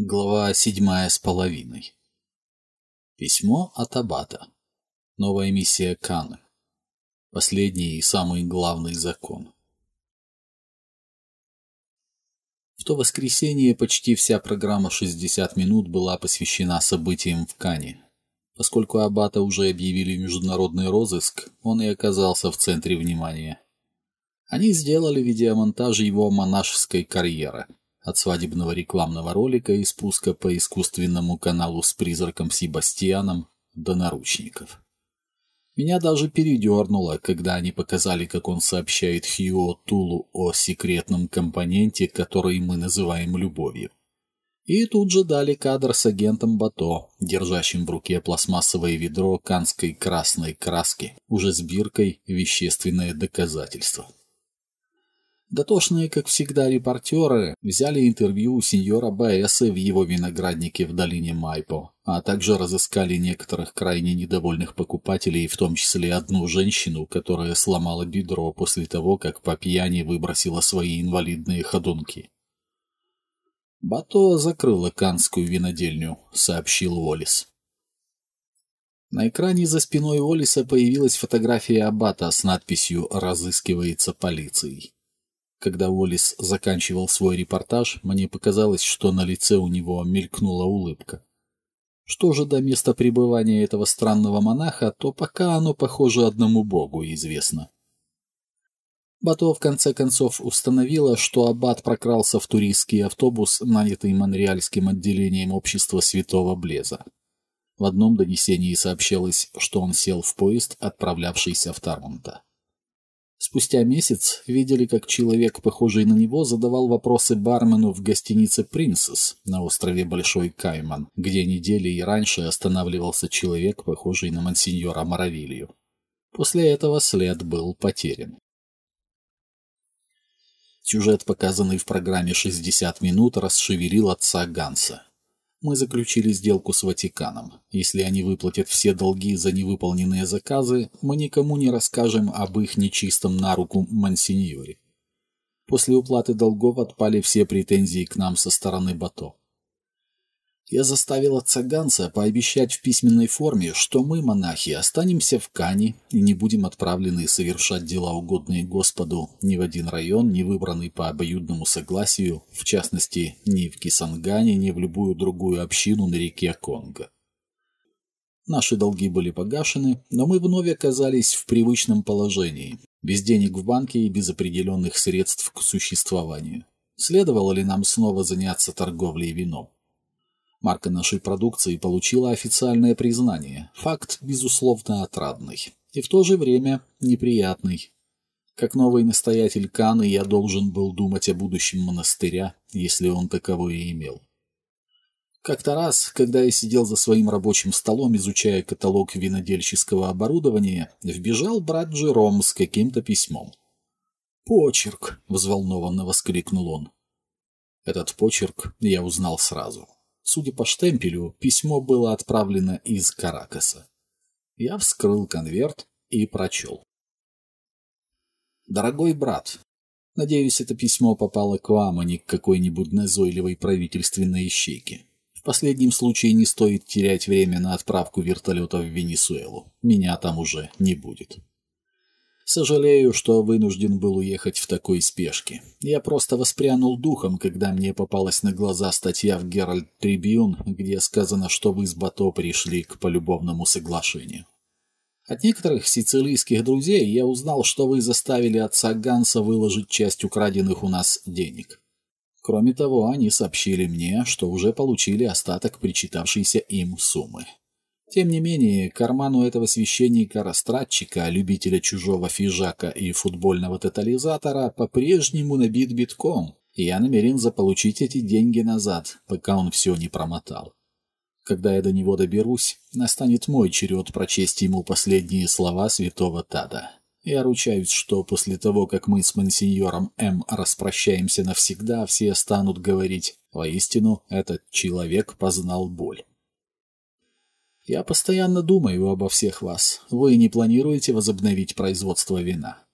Глава седьмая с половиной. Письмо от Аббата. Новая миссия Каны. Последний и самый главный закон. В то воскресенье почти вся программа «60 минут» была посвящена событиям в Кане. Поскольку Аббата уже объявили международный розыск, он и оказался в центре внимания. Они сделали видеомонтаж его монашеской карьеры – от свадебного рекламного ролика и спуска по искусственному каналу с призраком Себастьяном до наручников. Меня даже передернуло, когда они показали, как он сообщает Хьюо Тулу о секретном компоненте, который мы называем любовью. И тут же дали кадр с агентом Бато, держащим в руке пластмассовое ведро канской красной краски, уже с биркой «Вещественное доказательство». Дотошные, как всегда, репортеры взяли интервью у сеньора Баэса в его винограднике в долине Майпо, а также разыскали некоторых крайне недовольных покупателей, в том числе одну женщину, которая сломала бедро после того, как по пьяни выбросила свои инвалидные ходунки. «Бато закрыла канскую винодельню», — сообщил Уоллес. На экране за спиной Уоллеса появилась фотография Аббата с надписью «Разыскивается полицией». Когда Уоллес заканчивал свой репортаж, мне показалось, что на лице у него мелькнула улыбка. Что же до места пребывания этого странного монаха, то пока оно, похоже, одному богу известно. Бато в конце концов установила, что аббат прокрался в туристский автобус, нанятый монреальским отделением общества Святого Блеза. В одном донесении сообщалось, что он сел в поезд, отправлявшийся в Таронто. Спустя месяц видели, как человек, похожий на него, задавал вопросы бармену в гостинице «Принцесс» на острове Большой Кайман, где недели и раньше останавливался человек, похожий на мансиньора Моровилью. После этого след был потерян. Сюжет, показанный в программе «60 минут», расшевелил отца Ганса. Мы заключили сделку с Ватиканом. Если они выплатят все долги за невыполненные заказы, мы никому не расскажем об их нечистом на руку мансиньоре. После уплаты долгов отпали все претензии к нам со стороны Бато. Я заставил отца Ганса пообещать в письменной форме, что мы, монахи, останемся в Кане и не будем отправлены совершать дела, угодные Господу, ни в один район, не выбранный по обоюдному согласию, в частности, ни в Кисангане, ни в любую другую общину на реке Конго. Наши долги были погашены, но мы вновь оказались в привычном положении, без денег в банке и без определенных средств к существованию. Следовало ли нам снова заняться торговлей вином? Марка нашей продукции получила официальное признание. Факт, безусловно, отрадный. И в то же время неприятный. Как новый настоятель Каны я должен был думать о будущем монастыря, если он таковое имел. Как-то раз, когда я сидел за своим рабочим столом, изучая каталог винодельческого оборудования, вбежал брат Джером с каким-то письмом. «Почерк!» — взволнованно воскликнул он. Этот почерк я узнал сразу. Судя по штемпелю, письмо было отправлено из Каракаса. Я вскрыл конверт и прочел. «Дорогой брат, надеюсь, это письмо попало к вам, а не к какой-нибудь назойливой правительственной ищейке. В последнем случае не стоит терять время на отправку вертолета в Венесуэлу. Меня там уже не будет. Сожалею, что вынужден был уехать в такой спешке. Я просто воспрянул духом, когда мне попалась на глаза статья в Геральт Трибьюн, где сказано, что вы с Бато пришли к полюбовному соглашению. От некоторых сицилийских друзей я узнал, что вы заставили отца Ганса выложить часть украденных у нас денег. Кроме того, они сообщили мне, что уже получили остаток причитавшейся им суммы. Тем не менее, карману этого священника-растратчика, любителя чужого фижака и футбольного тотализатора, по-прежнему набит битком, и я намерен заполучить эти деньги назад, пока он все не промотал. Когда я до него доберусь, настанет мой черед прочесть ему последние слова святого Тада. Я ручаюсь, что после того, как мы с мансиньором М. распрощаемся навсегда, все станут говорить «Воистину, этот человек познал боль». Я постоянно думаю обо всех вас. Вы не планируете возобновить производство вина.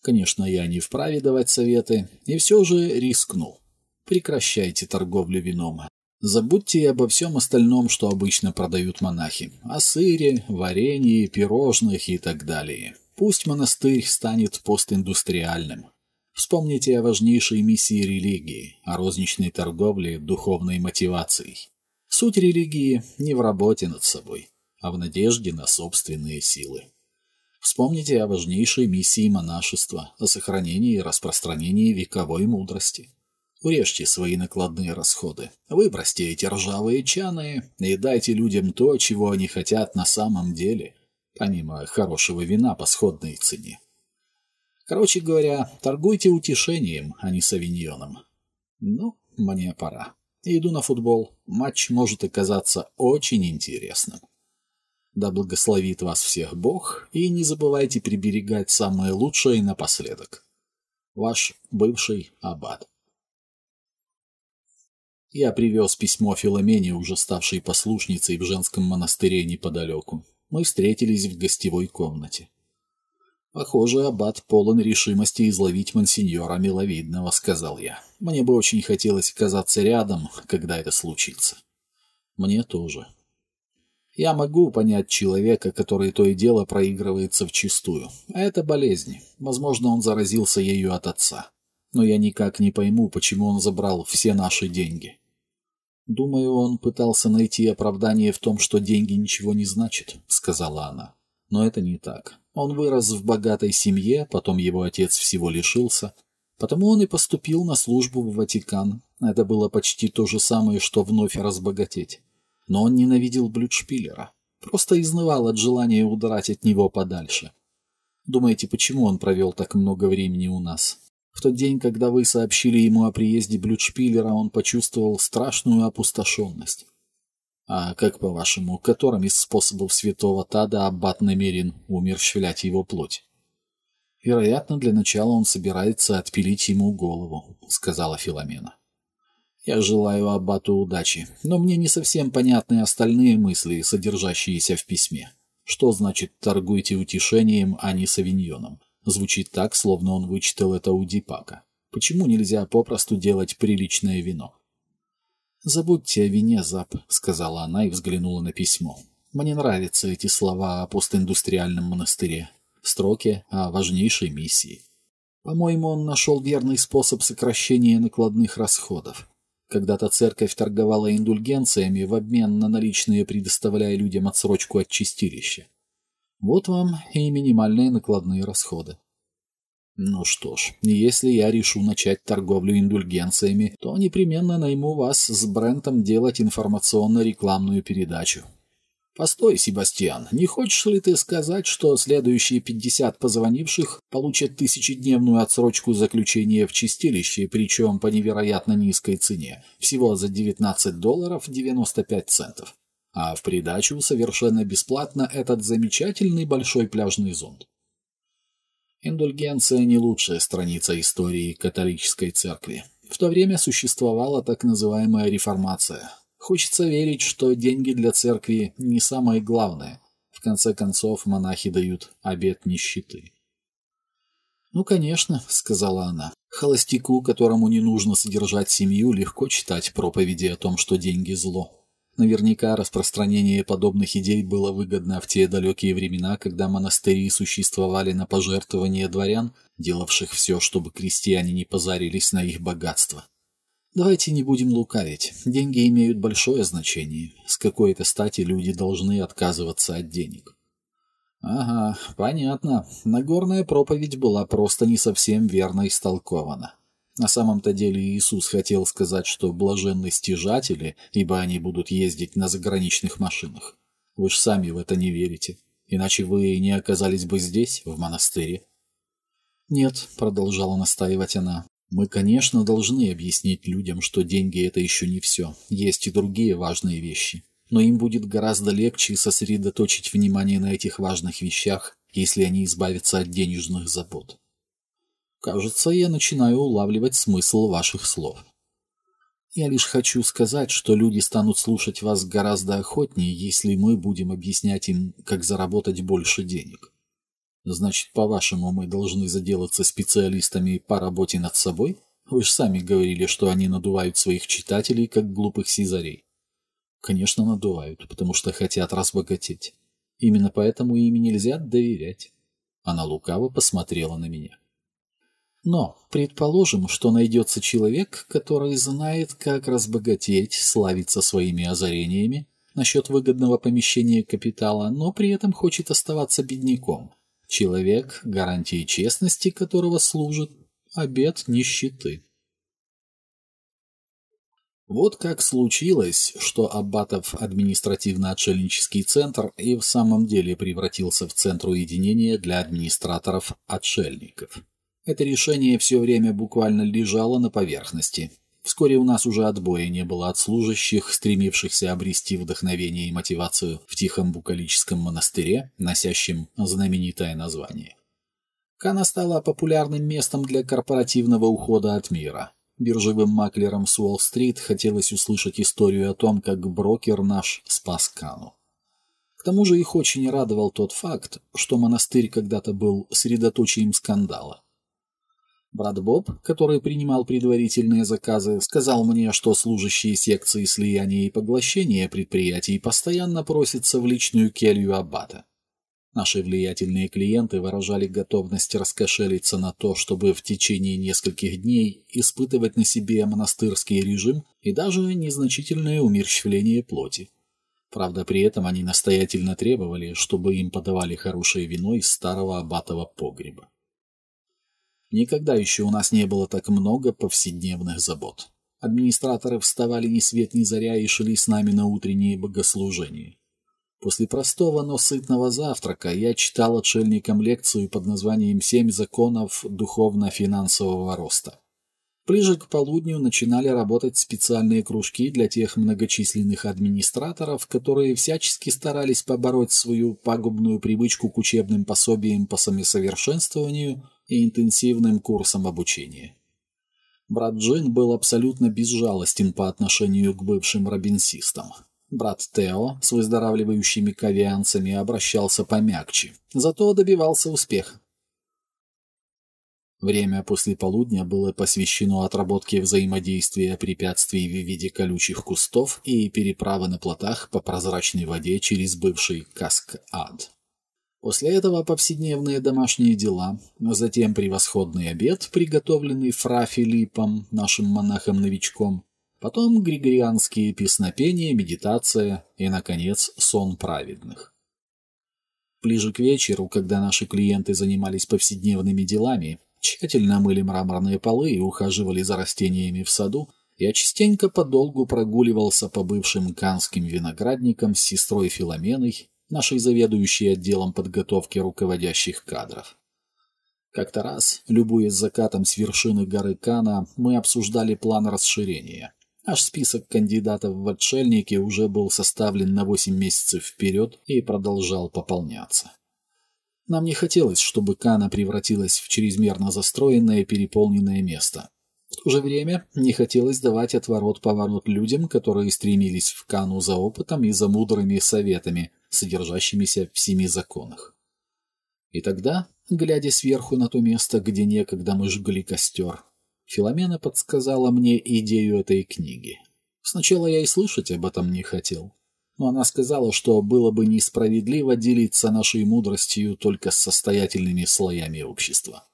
Конечно, я не вправе давать советы, и все же рискну. Прекращайте торговлю вином. Забудьте обо всем остальном, что обычно продают монахи. О сыре, варенье, пирожных и так далее. Пусть монастырь станет постиндустриальным. Вспомните о важнейшей миссии религии, о розничной торговле духовной мотивацией. Суть религии не в работе над собой, а в надежде на собственные силы. Вспомните о важнейшей миссии монашества, о сохранении и распространении вековой мудрости. Урежьте свои накладные расходы, выбросьте эти ржавые чаны и дайте людям то, чего они хотят на самом деле, помимо хорошего вина по сходной цене. Короче говоря, торгуйте утешением, а не савиньоном. Ну, мне пора. Иду на футбол. Матч может оказаться очень интересным. Да благословит вас всех Бог, и не забывайте приберегать самое лучшее напоследок. Ваш бывший аббат. Я привез письмо Филомене, уже ставшей послушницей в женском монастыре неподалеку. Мы встретились в гостевой комнате. «Похоже, аббат полон решимости изловить мансиньора Миловидного», — сказал я. «Мне бы очень хотелось оказаться рядом, когда это случится». «Мне тоже», я могу понять человека, который то и дело проигрывается в чистую. Это болезнь. Возможно, он заразился ею от отца. Но я никак не пойму, почему он забрал все наши деньги. Думаю, он пытался найти оправдание в том, что деньги ничего не значат, сказала она. Но это не так. Он вырос в богатой семье, потом его отец всего лишился. Потому он и поступил на службу в Ватикан. Это было почти то же самое, что вновь разбогатеть. Но он ненавидел Блюдшпиллера. Просто изнывал от желания удрать от него подальше. Думаете, почему он провел так много времени у нас? В тот день, когда вы сообщили ему о приезде Блюдшпиллера, он почувствовал страшную опустошенность. А как, по-вашему, которым из способов святого Тада аббат намерен умерщвлять его плоть? Вероятно, для начала он собирается отпилить ему голову, сказала Филомена. Я желаю Аббату удачи, но мне не совсем понятны остальные мысли, содержащиеся в письме. Что значит «торгуйте утешением, а не савиньоном»? Звучит так, словно он вычитал это у Дипака. Почему нельзя попросту делать приличное вино? «Забудьте о вине, Зап», — сказала она и взглянула на письмо. «Мне нравятся эти слова о постиндустриальном монастыре. Строки о важнейшей миссии. По-моему, он нашел верный способ сокращения накладных расходов. Когда-то церковь торговала индульгенциями в обмен на наличные, предоставляя людям отсрочку от чистилища. Вот вам и минимальные накладные расходы. Ну что ж, если я решу начать торговлю индульгенциями, то непременно найму вас с Брентом делать информационно-рекламную передачу. «Постой, Себастьян, не хочешь ли ты сказать, что следующие 50 позвонивших получат тысячедневную отсрочку заключения в чистилище, причем по невероятно низкой цене, всего за 19 долларов 95 центов? А в придачу совершенно бесплатно этот замечательный большой пляжный зонт. Индульгенция не лучшая страница истории католической церкви. В то время существовала так называемая реформация – Хочется верить, что деньги для церкви не самое главное. В конце концов, монахи дают обет нищеты. «Ну, конечно», — сказала она. «Холостяку, которому не нужно содержать семью, легко читать проповеди о том, что деньги — зло. Наверняка распространение подобных идей было выгодно в те далекие времена, когда монастыри существовали на пожертвования дворян, делавших все, чтобы крестьяне не позарились на их богатство. Давайте не будем лукавить. Деньги имеют большое значение. С какой-то стати люди должны отказываться от денег. Ага, понятно. Нагорная проповедь была просто не совсем верно истолкована. На самом-то деле Иисус хотел сказать, что блаженны стяжатели, ибо они будут ездить на заграничных машинах. Вы ж сами в это не верите. Иначе вы не оказались бы здесь, в монастыре. «Нет», — продолжала настаивать она, мы, конечно, должны объяснить людям, что деньги – это еще не все. Есть и другие важные вещи. Но им будет гораздо легче сосредоточить внимание на этих важных вещах, если они избавятся от денежных забот. Кажется, я начинаю улавливать смысл ваших слов. Я лишь хочу сказать, что люди станут слушать вас гораздо охотнее, если мы будем объяснять им, как заработать больше денег. Значит, по-вашему, мы должны заделаться специалистами по работе над собой? Вы же сами говорили, что они надувают своих читателей, как глупых сизарей. Конечно, надувают, потому что хотят разбогатеть. Именно поэтому им нельзя доверять. Она лукаво посмотрела на меня. Но предположим, что найдется человек, который знает, как разбогатеть, славиться своими озарениями насчет выгодного помещения капитала, но при этом хочет оставаться бедняком. Человек, гарантией честности которого служит обет нищеты. Вот как случилось, что Аббатов административно-отшельнический центр и в самом деле превратился в центр уединения для администраторов-отшельников. Это решение все время буквально лежало на поверхности. Вскоре у нас уже отбоя не было от служащих, стремившихся обрести вдохновение и мотивацию в тихом букалическом монастыре, носящем знаменитое название. Кана стала популярным местом для корпоративного ухода от мира – Биржевым маклерам с Уолл-стрит хотелось услышать историю о том, как брокер наш спас Кану. К тому же их очень радовал тот факт, что монастырь когда-то был средоточием скандала. Брат Боб, который принимал предварительные заказы, сказал мне, что служащие секции слияния и поглощения предприятий постоянно просятся в личную келью аббата. Наши влиятельные клиенты выражали готовность раскошелиться на то, чтобы в течение нескольких дней испытывать на себе монастырский режим и даже незначительное умерщвление плоти. Правда, при этом они настоятельно требовали, чтобы им подавали хорошее вино из старого аббатова погреба. Никогда еще у нас не было так много повседневных забот. Администраторы вставали ни свет ни заря и шли с нами на утренние богослужения. После простого, но сытного завтрака я читал отшельникам лекцию под названием «Семь законов духовно-финансового роста». Ближе к полудню начинали работать специальные кружки для тех многочисленных администраторов, которые всячески старались побороть свою пагубную привычку к учебным пособиям по самосовершенствованию и интенсивным курсам обучения. Брат Джин был абсолютно безжалостен по отношению к бывшим робинсистам. Брат Тео с выздоравливающими кавианцами обращался помягче, зато добивался успеха. Время после полудня было посвящено отработке взаимодействия препятствий в виде колючих кустов и переправы на плотах по прозрачной воде через бывший Каск-Ад. После этого повседневные домашние дела, а затем превосходный обед, приготовленный Фра Филиппом, нашим монахом-новичком, Потом григорианские песнопения, медитация и, наконец, сон праведных. Ближе к вечеру, когда наши клиенты занимались повседневными делами, тщательно мыли мраморные полы и ухаживали за растениями в саду, я частенько подолгу прогуливался по бывшим канским виноградникам с сестрой Филоменой, нашей заведующей отделом подготовки руководящих кадров. Как-то раз, любуясь закатом с вершины горы Кана, мы обсуждали план расширения. Наш список кандидатов в отшельники уже был составлен на 8 месяцев вперед и продолжал пополняться. Нам не хотелось, чтобы Кана превратилась в чрезмерно застроенное и переполненное место. В то же время не хотелось давать отворот-поворот людям, которые стремились в Кану за опытом и за мудрыми советами, содержащимися в семи законах. И тогда, глядя сверху на то место, где некогда мы жгли костер, Филомена подсказала мне идею этой книги. Сначала я и слышать об этом не хотел. Но она сказала, что было бы несправедливо делиться нашей мудростью только с состоятельными слоями общества.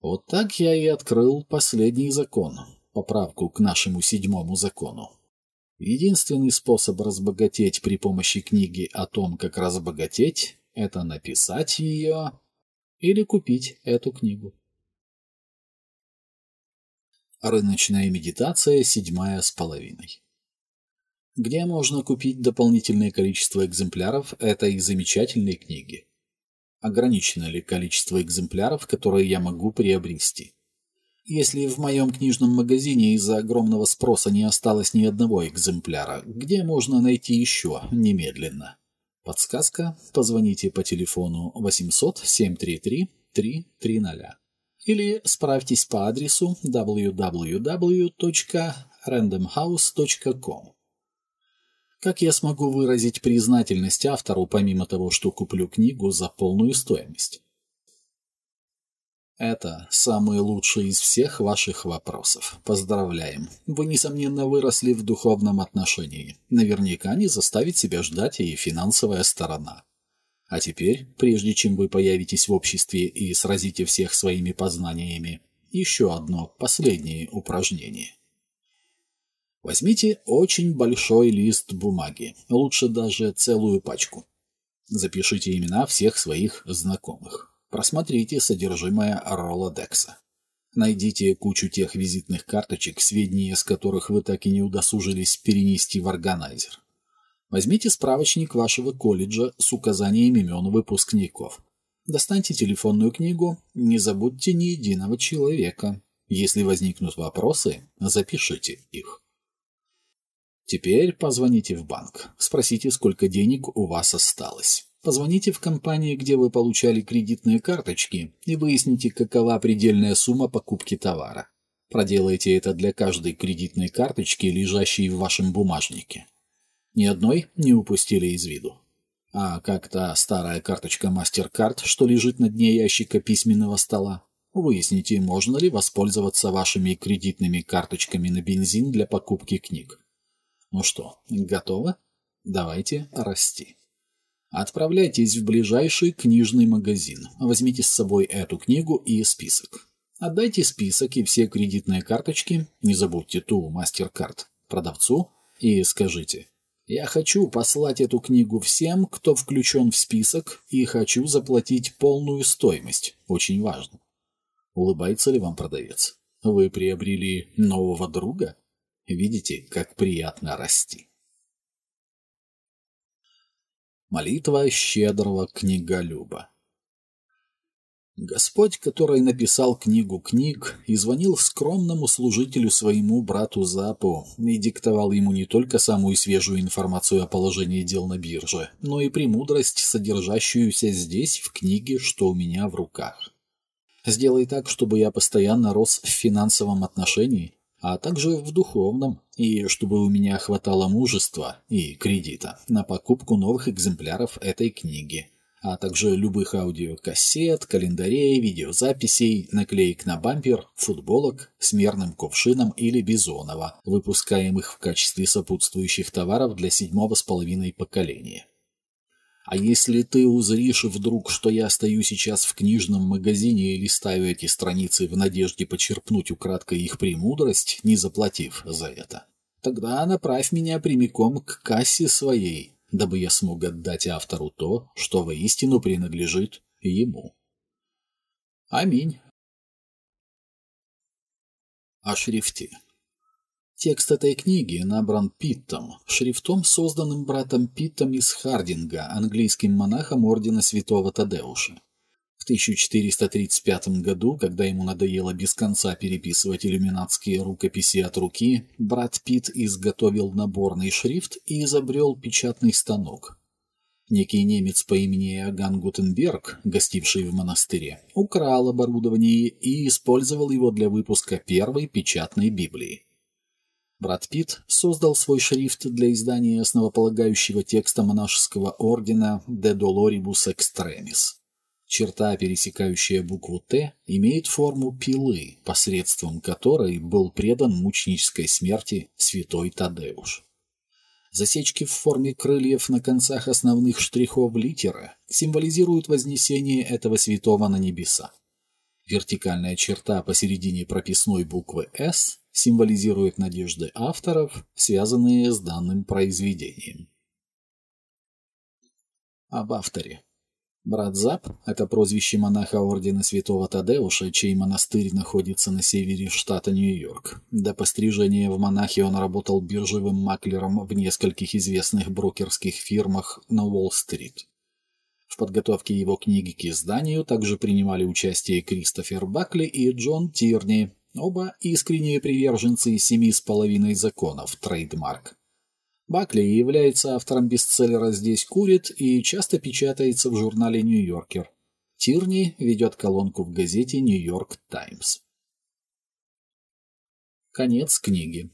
Вот так я и открыл последний закон, поправку к нашему седьмому закону. Единственный способ разбогатеть при помощи книги о том, как разбогатеть, это написать ее или купить эту книгу. Рыночная медитация седьмая с половиной. Где можно купить дополнительное количество экземпляров этой замечательной книги? Ограничено ли количество экземпляров, которые я могу приобрести? Если в моем книжном магазине из-за огромного спроса не осталось ни одного экземпляра, где можно найти еще немедленно? Подсказка. Позвоните по телефону 800 733 330 или справьтесь по адресу www.randomhouse.com. Как я смогу выразить признательность автору, помимо того, что куплю книгу за полную стоимость? Это самый лучший из всех ваших вопросов. Поздравляем. Вы, несомненно, выросли в духовном отношении. Наверняка не заставит себя ждать и финансовая сторона. А теперь, прежде чем вы появитесь в обществе и сразите всех своими познаниями, еще одно последнее упражнение. Возьмите очень большой лист бумаги, лучше даже целую пачку. Запишите имена всех своих знакомых. Просмотрите содержимое Ролодекса. Найдите кучу тех визитных карточек, сведения с которых вы так и не удосужились перенести в органайзер. Возьмите справочник вашего колледжа с указанием имен выпускников. Достаньте телефонную книгу, не забудьте ни единого человека. Если возникнут вопросы, запишите их. Теперь позвоните в банк, спросите, сколько денег у вас осталось. Позвоните в компании, где вы получали кредитные карточки, и выясните, какова предельная сумма покупки товара. Проделайте это для каждой кредитной карточки, лежащей в вашем бумажнике. Ни одной не упустили из виду. А как та старая карточка MasterCard, что лежит на дне ящика письменного стола? Выясните, можно ли воспользоваться вашими кредитными карточками на бензин для покупки книг. Ну что, готово? Давайте расти. Отправляйтесь в ближайший книжный магазин. Возьмите с собой эту книгу и список. Отдайте список и все кредитные карточки, не забудьте ту MasterCard, продавцу и скажите «Я хочу послать эту книгу всем, кто включен в список, и хочу заплатить полную стоимость. Очень важно». Улыбается ли вам продавец? Вы приобрели нового друга? Видите, как приятно расти. Молитва щедрого книголюба. Господь, который написал книгу книг, и звонил скромному служителю своему брату Запу и диктовал ему не только самую свежую информацию о положении дел на бирже, но и премудрость, содержащуюся здесь, в книге «Что у меня в руках». Сделай так, чтобы я постоянно рос в финансовом отношении, а также в духовном, и чтобы у меня хватало мужества и кредита на покупку новых экземпляров этой книги, а также любых аудиокассет, календарей, видеозаписей, наклеек на бампер, футболок с мерным кувшином или бизонова, выпускаемых в качестве сопутствующих товаров для седьмого с половиной поколения. А если ты узришь вдруг, что я стою сейчас в книжном магазине и листаю эти страницы в надежде почерпнуть украдкой их премудрость, не заплатив за это, тогда направь меня прямиком к кассе своей, дабы я смог отдать автору то, что воистину принадлежит ему. Аминь. О шрифте. Текст этой книги набран Питтом, шрифтом, созданным братом Питтом из Хардинга, английским монахом ордена святого Тадеуша. В 1435 году, когда ему надоело без конца переписывать иллюминатские рукописи от руки, брат Питт изготовил наборный шрифт и изобрел печатный станок. Некий немец по имени Аган Гутенберг, гостивший в монастыре, украл оборудование и использовал его для выпуска первой печатной Библии. Брат Питт создал свой шрифт для издания основополагающего текста монашеского ордена «De Doloribus Extremis». Черта, пересекающая букву «Т», имеет форму пилы, посредством которой был предан мученической смерти святой Тадеуш. Засечки в форме крыльев на концах основных штрихов литеры символизируют вознесение этого святого на небеса. Вертикальная черта посередине прописной буквы «С» символизирует надежды авторов, связанные с данным произведением. Об авторе. Брат Зап – это прозвище монаха ордена святого Тадеуша, чей монастырь находится на севере штата Нью-Йорк. До пострижения в монахи он работал биржевым маклером в нескольких известных брокерских фирмах на Уолл-стрит. В подготовке его книги к изданию также принимали участие Кристофер Бакли и Джон Тирни, оба искренние приверженцы «Семи с половиной законов» trademark. Бакли является автором бестселлера «Здесь курит» и часто печатается в журнале «Нью-Йоркер». Тирни ведет колонку в газете «Нью-Йорк Таймс». Конец книги.